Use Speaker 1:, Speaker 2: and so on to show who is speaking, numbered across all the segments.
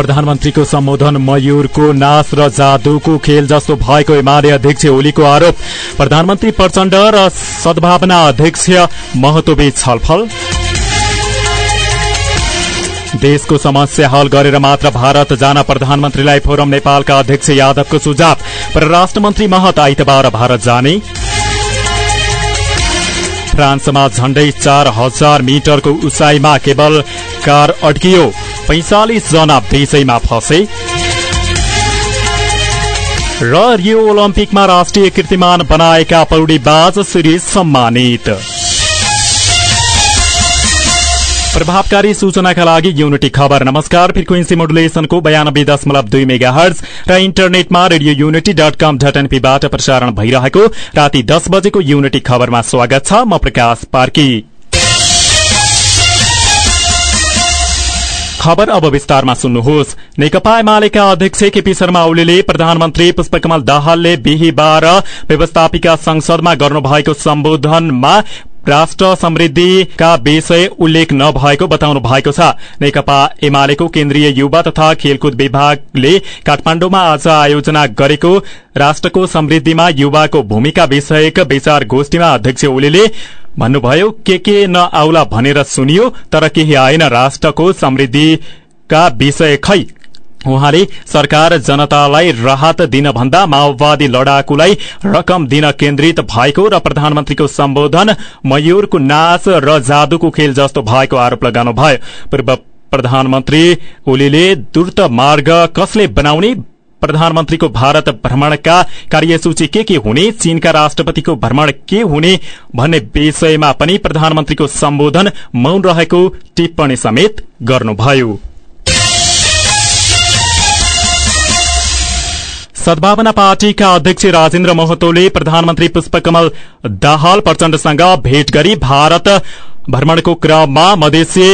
Speaker 1: प्रधानमन्त्रीको सम्बोधन मयूरको नाच र जादुको खेल जस्तो भएको एमाले अध्यक्ष ओलीको आरोप। प्रधानमन्त्री प्रचण्ड र सद्भावना अध्यक्ष महतोबीच छलफल। देशको समस्या हल गरेर मात्र भारत जान प्रधानमन्त्रीलाई फोरम नेपालका अध्यक्ष यादवको सुझाव। परराष्ट्र मन्त्री महत आइतबार भारत जाने। फ्रान्समा झण्डै चार हजार मिटरको उचाइमा केवल कार अड्कियो। पैंचालिस जना विषयमा फसे। र रियो ओलम्पिकमा राष्ट्रिय कीर्तिमान बनाएका पौडीबाज सिरिज सम्मानित। प्रभावकारी सूचनाका लागि युनिटी खबर नमस्कार। फ्रिक्वेन्सी मोडुलेसनको बयानब्बे दशमलव दुई मेगा हर्ज र इन्टरनेटमा Radio Unity dot com dot एनपीबाट प्रसारण भइरहेको राति दस बजेको युनिटी खबरमा स्वागत छ। म प्रकाश पार्की। खबर अब विस्तारमा सुन्नुहोस्। नेकपा एमालेका अध्यक्ष केपी शर्मा ओलीले प्रधानमन्त्री पुष्पकमल दाहालले बिहिबार व्यवस्थापिका संसदमा गर्नुभएको सम्बोधनमा राष्ट्र समृद्धिका विषय उल्लेख नभएको बताउनु भएको छ। नेकपा एमालेको केन्द्रीय युवा तथा खेलकुद विभागले काठमाण्डुमा आज आयोजना गरेको राष्ट्रको समृद्धिमा युवाको भूमिका विषयक विचार गोष्ठीमा अध्यक्ष ओलीले भन्नुभयो के के नआउला भनेर सुनियो तर केही आएन। राष्ट्रको समृद्धिका विषय खै? उहाँले सरकार जनतालाई राहत दिनभन्दा माओवादी लडाकुलाई रकम दिन केन्द्रित भएको र प्रधानमन्त्रीको सम्बोधन मयूरको नाच र जादुको खेल जस्तो भएको आरोप लगाउनुभयो। पूर्व प्रधानमन्त्री ओलीले द्रुत मार्ग कसले बनाउने प्रधानमन्त्रीको भारत भ्रमणका कार्यसूची के के हुने चीनका राष्ट्रपतिको भ्रमण के हुने भन्ने विषयमा पनि प्रधानमन्त्रीको सम्बोधन मौन रहेको टिप्पणी समेत गर्नुभयो। सद्भावना पार्टीका अध्यक्ष राजेन्द्र महतोले प्रधानमन्त्री पुष्पकमल दाहाल प्रचण्डसँग भेट गरी भारत भ्रमणको क्रममा मधेसी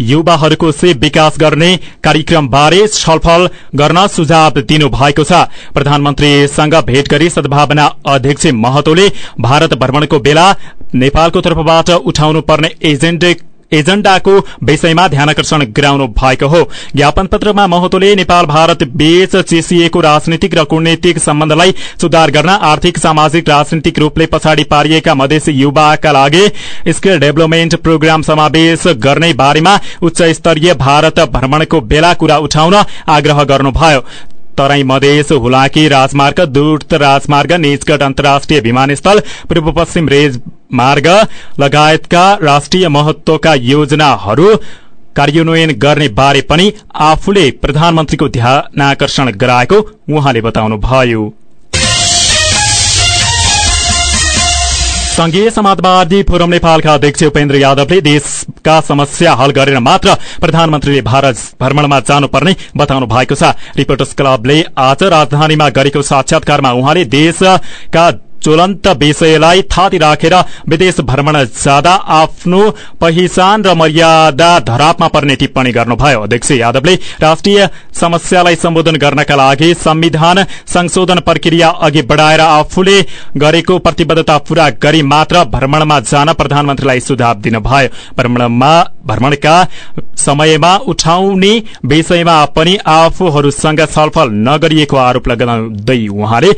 Speaker 1: युवाहरूको से विकास गर्ने कार्यक्रमबारे छलफल गर्न सुझाव दिनु भएको छ। प्रधानमन्त्रीसँग भेट गरी सद्भावना अध्यक्ष महतोले भारत भ्रमणको बेला नेपालको तर्फबाट उठाउनु पर्ने एजेन्डा एजेण्डाको विषयमा ध्यानकर्षण गराउनु भएको हो। ज्ञापन पत्रमा महतोले नेपाल भारत बीच चेसिएको राजनीतिक र कूटनीतिक सम्बन्धलाई सुधार गर्न आर्थिक सामाजिक राजनीतिक रूपले पछाडि पारिएका मधेसी युवाका लागि स्किल डेभलपमेन्ट प्रोग्राम समावेश गर्ने बारेमा उच्च स्तरीय भारत भ्रमणको बेला कुरा उठाउन आग्रह गर्नुभयो। तराई मधेस हुलाकी राजमार्ग दूत राजमार्ग निजगढ अन्तर्राष्ट्रिय विमानस्थल पूर्व पश्चिम रेल मार्ग लगायतका राष्ट्रिय महत्वका योजनाहरू कार्यान्वयन गर्ने बारे पनि आफूले प्रधानमन्त्रीको ध्यानकर्षण गराएको उहाँले बताउनुभयो। संघीय समाजवादी फोरम नेपालका अध्यक्ष उपेन्द्र यादवले देशका समस्या हल गरेर मात्र प्रधानमन्त्रीले भारत भ्रमणमा जानुपर्ने बताउनु भएको छ। रिपोर्टर्स क्लबले आज राजधानीमा गरेको साक्षात्कारमा उहाँले देशका ज्वलन्त विषयलाई थाती राखेर विदेश भ्रमण जाँदा आफ्नो पहिचान र मर्यादा धरापमा पर्ने टिप्पणी गर्नुभयो। अध्यक्ष यादवले राष्ट्रिय समस्यालाई सम्बोधन गर्नका लागि संविधान संशोधन प्रक्रिया अघि बढ़ाएर आफूले गरेको प्रतिबद्धता पूरा गरी मात्र भ्रमणमा जान प्रधानमन्त्रीलाई सुझाव दिनुभयो। भ्रमणका समयमा उठाउने विषयमा पनि आफूहरूसँग छलफल नगरिएको आरोप लगाउँदै उहाँले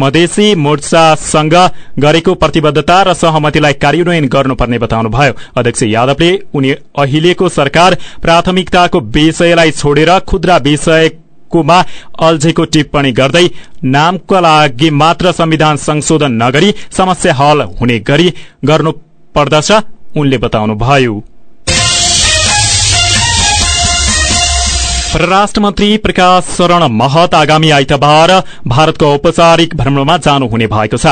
Speaker 1: मधेसी मोर्चासँग गरेको प्रतिबद्धता र सहमतिलाई कार्यान्वयन गर्नुपर्ने बताउनुभयो। अध्यक्ष यादवले उनी अहिलेको सरकार प्राथमिकताको विषयलाई छोडेर खुद्रा विषयकोमा अल्झेको टिप्पणी गर्दै नामका लागि मात्र संविधान संशोधन नगरी समस्या हल हुने गरी गर्नुपर्दछ उनले बताउनुभयो। परराष्ट्र मन्त्री प्रकाश शरण महत आगामी आइतबार भारतको औपचारिक भ्रमणमा जानुहुने भएको छ।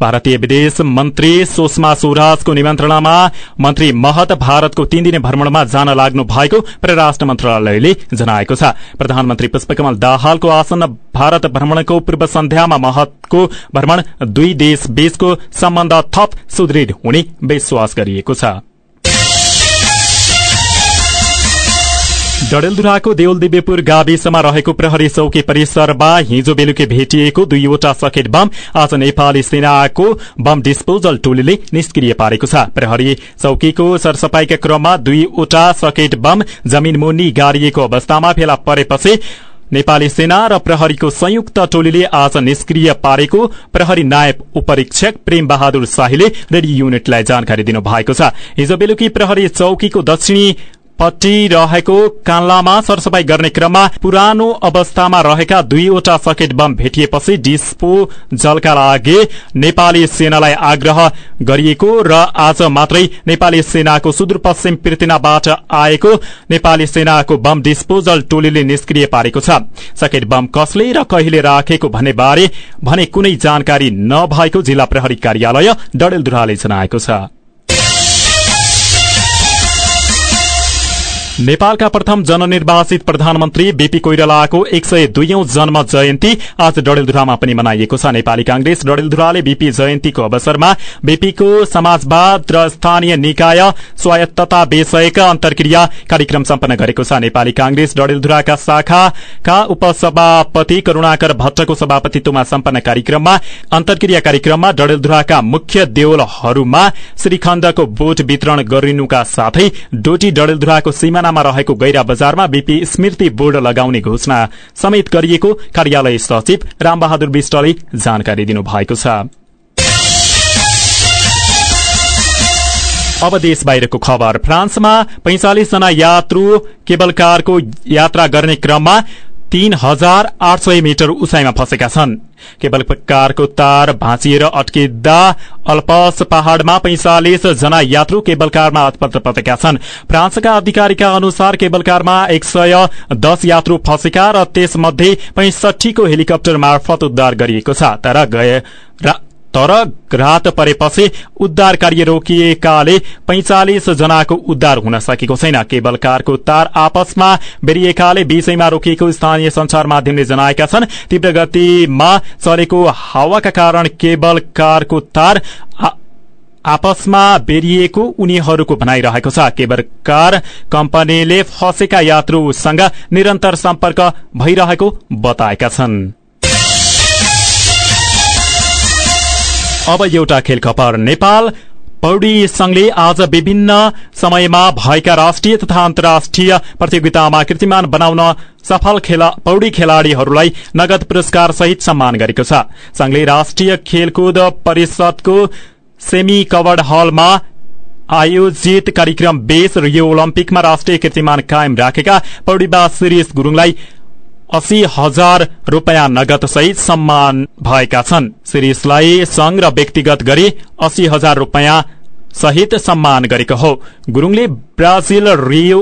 Speaker 1: भारतीय विदेश मन्त्री सुषमा स्वराजको निमन्त्रणामा मन्त्री महत भारतको तीन दिने भ्रमणमा जान लाग्नु भएको परराष्ट्र मन्त्रालयले जनाएको छ। प्रधानमन्त्री पुष्पकमल दाहालको आसन्न भारत भ्रमणको पूर्व सन्ध्यामा महतको भ्रमण दुई देश बीचको सम्बन्ध थप सुदृढ हुने विश्वास गरिएको छ। डडेलधुराको देउलदिव्यपुर गाविसमा रहेको प्रहरी चौकी परिसरमा हिजो बेलुकी भेटिएको दुईवटा सकेट बम आज नेपाली सेनाको बम डिस्पोजल टोलीले निष्क्रिय पारेको छ। प्रहरी चौकीको सरसफाईका क्रममा दुईवटा सकेट बम जमीन मुनि गाडिएको अवस्थामा फेला परेपछि नेपाली सेना र प्रहरीको संयुक्त टोलीले आज निष्क्रिय पारेको प्रहरी नायब उपरीक्षक प्रेम बहादुर शाहीले रेडियो युनिटलाई जानकारी दिनुभएको छ। हिजो बेलुकी प्रहरी चौकीको दक्षिणी पट्टी रहेको कान्लामा सरसफाई गर्ने क्रममा पुरानो अवस्थामा रहेका दुईवटा सकेट बम भेटिएपछि डिस्पो जलका लागि नेपाली सेनालाई आग्रह गरिएको र आज मात्रै नेपाली सेनाको सुदूरपश्चिम पृथ्वीनाबाट आएको नेपाली सेनाको बम डिस्पोजल टोलीले निष्क्रिय पारेको छ। सकेट बम कसले र कहिले राखेको भन्ने बारे भने कुनै जानकारी नभएको जिल्ला प्रहरी कार्यालय डडेलधुराले जनाएको छ। नेपालका प्रथम जननिर्वाचित प्रधानमन्त्री बीपी कोइरालाको एक सय दुईौं जन्म जयन्ती आज डडेलधुरामा पनि मनाइएको छ। नेपाली कांग्रेस डडेलधुराले बीपी जयन्तीको अवसरमा बीपीको समाजवाद र स्थानीय निकाय स्वायत्तता विषयक अन्तर्क्रिया कार्यक्रम सम्पन्न गरेको छ। नेपाली कांग्रेस डडेलधुराका शाखाका उपसभापति करूणाकर भट्टको सभापतित्वमा सम्पन्न कार्यक्रममा अन्तर्क्रिया कार्यक्रममा डडेलधुराका मुख्य देवलहरूमा श्रीखण्डको बोट वितरण गरिनुका साथै डोटी डडेलधुराको सीमा सिमानामा रहेको गैरा बजारमा बीपी स्मृति बोर्ड लगाउने घोषणा समेत गरिएको कार्यालय सचिव रामबहादुर विष्टले जानकारी दिनुभएको छ। अब देश बाहिरको खबर फ्रान्समा पैंचालिस जना यात्रु केबल कारको यात्रा गर्ने क्रममा तीन हजार आठ सय मिटर उचाइमा फँसेका छन्। केवल कारको तार भाँचिएर अट्किँदा अल्पस पहाड़मा पैंचालिस जना यात्रु केबल कारमा परेका छन्। फ्रान्सका अधिकारीका अनुसार केबल कारमा एक सय दस यात्रु फँसेका र त्यसमध्ये पैंसठीको हेलिकप्टर मार्फत उद्धार गरिएको छ। तर तर रात परेपछि उद्धार कार्य रोकिएकाले पैंचालिस जनाको उद्धार हुन सकेको छैन। केवल कारको तार आपसमा बेरिएकाले विषयमा रोकिएको स्थानीय संचार माध्यमले जनाएका छन्। तीव्र गतिमा चलेको हावाका कारण केबल कारको तार आपसमा बेरिएको उनीहरूको भनाइरहेको छ। केबल कार कम्पनीले फँसेका यात्रुसँग निरन्तर सम्पर्क भइरहेको बताएका छन्। अब एउटा खेल खबर नेपाल। पौडी संघले आज विभिन्न समयमा भएका राष्ट्रिय तथा अन्तर्राष्ट्रिय प्रतियोगितामा कीर्तिमान बनाउन सफल पौडी खेलाड़ीहरूलाई नगद पुरस्कार सहित सम्मान गरेको छ। संघले राष्ट्रिय खेलकुद परिषदको सेमी कवर्ड हलमा आयोजित कार्यक्रम बेस रियो ओलम्पिकमा राष्ट्रिय कीर्तिमान कायम राखेका पौडीबा शिरीष गुरूङलाई अस्सी हजार रूपियाँ नगद सहित सम्मान भएका छन्। शिरीषलाई संघ र व्यक्तिगत गरी अस्सी हजार रूपियाँ सहित सम्मान गरेको हो। गुरूङले ब्राजिल रियो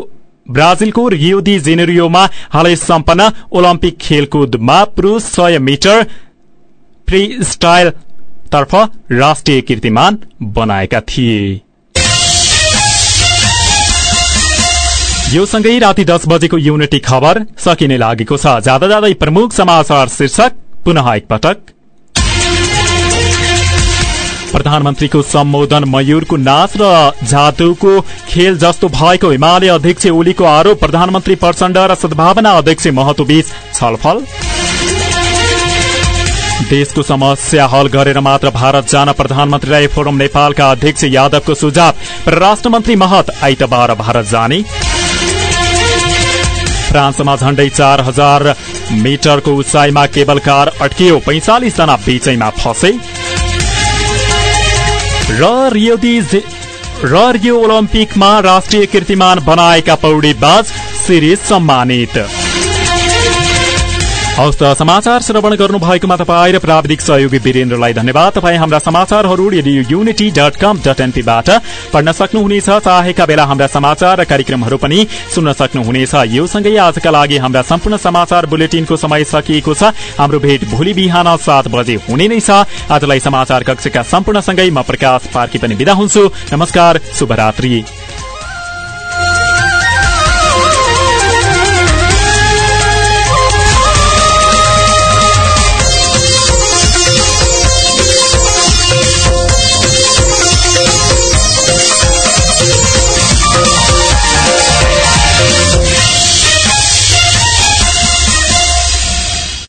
Speaker 1: ब्राजिलको रियो दि जेनेरियोमा हालै सम्पन्न ओलम्पिक खेलकुदमा पुरूष सय मिटर फ्री स्टाइल तर्फ राष्ट्रिय कीर्तिमान बनाएका थिए। यो सँगै राति दस बजेको युनिटी खबर सकिने लागेको छ। जाँदा जाँदै प्रमुख समाचार शीर्षक पुनः एकपटक। प्रधानमन्त्रीको सम्बोधन मयूरको नाच र जादुको खेल जस्तो भएको हिमालय अध्यक्ष ओलीको आरोप प्रधानमन्त्री प्रचण्ड र सद्भावना अध्यक्ष महतोबीच छलफल। देशको समस्या हल गरेर मात्र भारत जान प्रधानमन्त्रीलाई फोरम नेपालका अध्यक्ष यादवको सुझाव। परराष्ट्र मन्त्री महत आइतबार भारत जाने। फ्रान्समा झण्डै चार हजार मिटरको उचाइमा केबल कार अड्कियो। पैंचालिस जना बिचैमा फसे। र रियो ओलम्पिकमा राष्ट्रिय कीर्तिमान बनाएका पौडीबाज सिरिज सम्मानित। हवस् समाचार श्रवण गर्नु भएकोमा तपाईँ र प्राविधिक सहयोगी वीरेन्द्रलाई धन्यवाद। तपाईँ हाम्रा समाचारहरू Radio Unity dot com dot एनपीबाट पढ्न सक्नुहुनेछ चाहेका बेला हाम्रा समाचार र कार्यक्रमहरू पनि सुन्न सक्नुहुनेछ। यो सँगै आजका लागि हाम्रा सम्पूर्ण समाचार बुलेटिनको समय सकिएको छ। हाम्रो भेट भोलि बिहान सात बजे हुने नै छ। आजलाई समाचार कक्षका सम्पूर्णसँगै म प्रकाश पार्की पनि विदा हुन्छु। नमस्कार शुभरात्री।